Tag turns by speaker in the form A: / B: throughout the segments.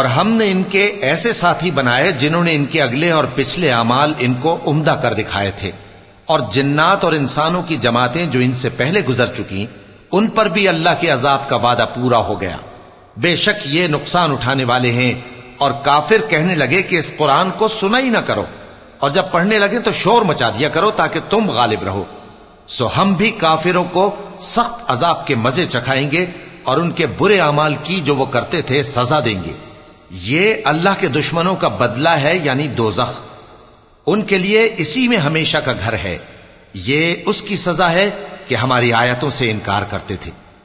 A: और हमने इनके ऐसे साथी बनाए जिन्होंने इनके अगले और पिछले अमाल इनको उम्दा कर दिखाए थे। और जिन्नात और इंसानों की जमातें जो इनसे पहले गुजर चुकी, उन पर भी अल्लाह के अजाब का वादा पूरा हो गया। बेशक ये नुकसान उठाने वाले हैं और काफिर कहने लगे कि इस कुरान को सुना ही ना करो और जब पढ़ने लगे तो शोर मचा दिया करो ताकि तुम गालिब रहो। सो हम भी काफिरों को सख्त अजाब के मज़े चखाएँगे और उनके बुरे अमाल की जो वो करते थे सजा देंगे। ये अल्लाह के दुश्मनों का बदला है यानी दोजख उनके लिए इसी में हमेशा का घर है ये उसकी सजा है कि हमारी आयतों से इनकार करते थे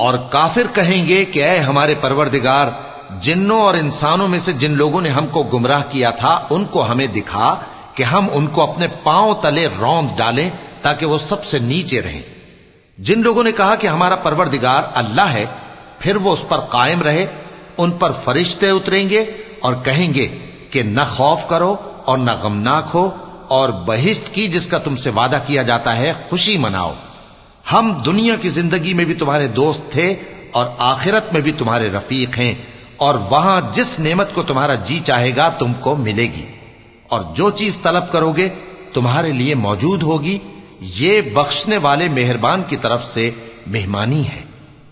A: और काफिर कहेंगे कि ऐ हमारे परवरदिगार जिन्नों और इंसानों में से जिन लोगों ने हमको गुमराह किया था उनको हमें दिखा कि हम उनको अपने पांव तले रौंद डालें ताकि वो सबसे नीचे रहें जिन लोगों ने कहा कि हमारा परवरदिगार अल्लाह है, फिर वो उस पर कायम रहे, उन पर फरिश्ते उतरेंगे और कहेंगे कि न खौफ करो और न गमनाक हो और बहिश्त की जिसका तुमसे वादा किया जाता है, खुशी मनाओ। हम दुनिया की ज़िंदगी में भी तुम्हारे दोस्त थे और आखिरत में भी तुम्हारे रफीक हैं और वहाँ जिस नेमत को तुम्हारा जी चाहेगा तुमको मिलेगी। और जो चीज़ तलब करोगे, तुम्हारे लिए मौजूद होगी ये बख्शने वाले मेहरबान की तरफ से मेहमानी है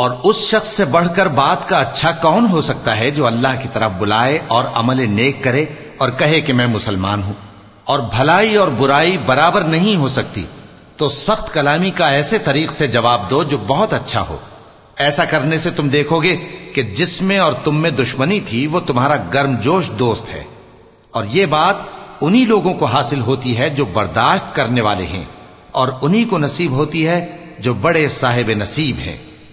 A: और उस शख्स से बढ़कर बात का अच्छा कौन हो सकता है जो अल्लाह की तरफ़ बुलाए और अमल नेक करे और कहे कि मैं मुसलमान हूँ? और भलाई और बुराई बराबर नहीं हो सकती तो सख्त कलामी का ऐसे तरीक से जवाब दो जो बहुत अच्छा हो। ऐसा करने से तुम देखोगे कि जिसमें और तुम में दुश्मनी थी, वो तुम्हारा गर्मजोश दोस्त है। और ये बात उन्हीं लोगों को हासिल होती है जो बर्दाश्त करने वाले हैं, और उन्हीं को नसीब होती है जो बड़े साहिब नसीब हैं।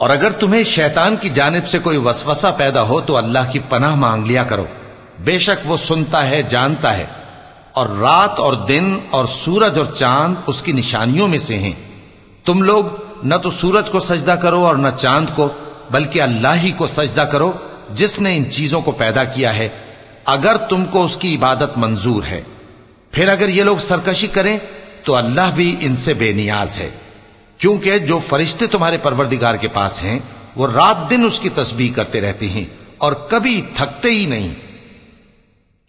A: और अगर तुम्हें शैतान की जानब से कोई वसवसा पैदा हो तो अल्लाह की पनाह मांग लिया करो बेशक वो सुनता है जानता है और रात और दिन और सूरज और चांद उसकी निशानियों में से हैं तुम लोग न तो सूरज को सजदा करो और न चांद को बल्कि अल्लाह ही को सजदा करो जिसने इन चीजों को पैदा किया है अगर तुमको उसकी इबादत मंजूर है फिर अगर ये लोग सरकशी करें तो अल्लाह भी इनसे बेनियाज है। क्योंकि जो फरिश्ते तुम्हारे परवरदिगार के पास हैं, वो रात दिन उसकी तस्बी करते रहते हैं और कभी थकते ही नहीं।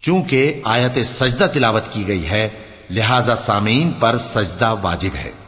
A: चूँकि आयत सजदा तिलावत की गई है, लिहाजा सामीन पर सजदा वाजिब है।